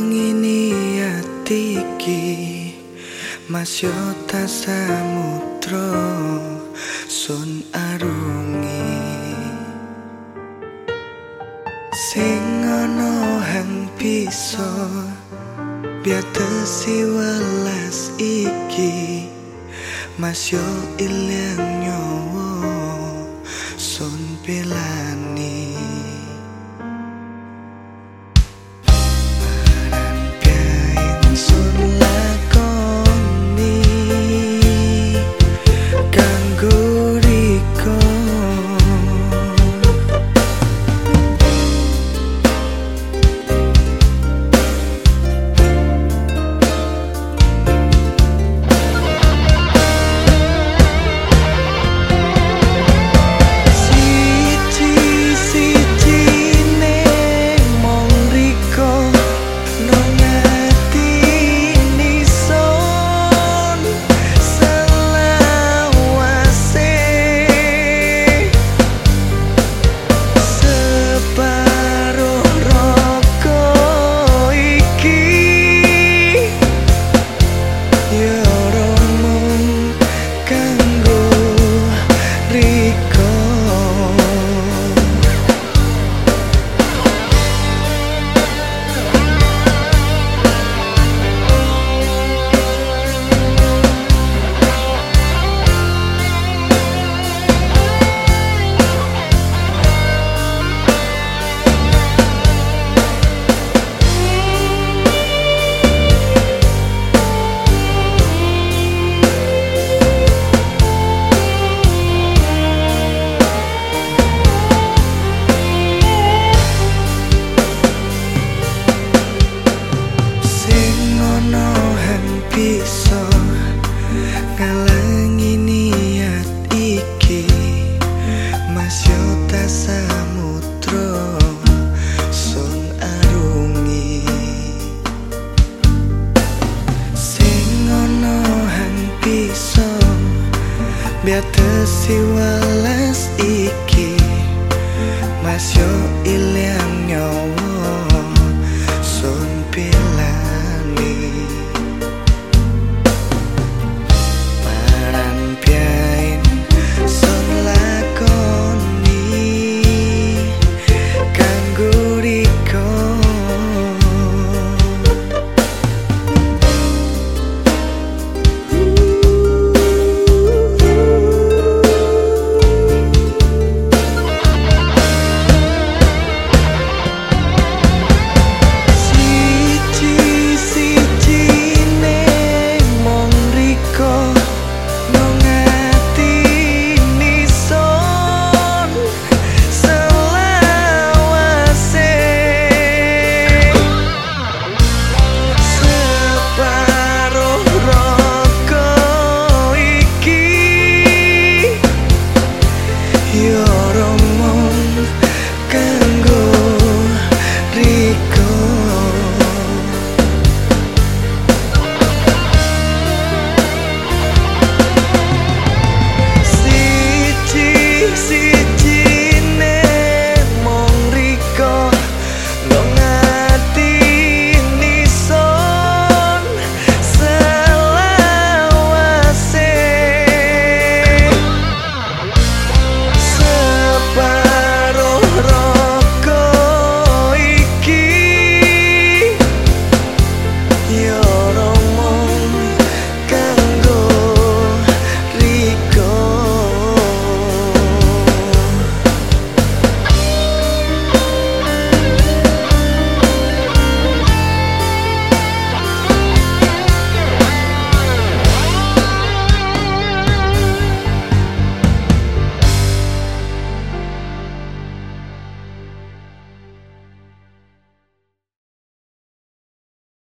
niat iki. Mas yo ta samudra sun arungi. Sing ana hang bisa biatesi welas iki. Mas yo ilang nyawa sun pelani Biatesi welas iki Mas yo ilang you.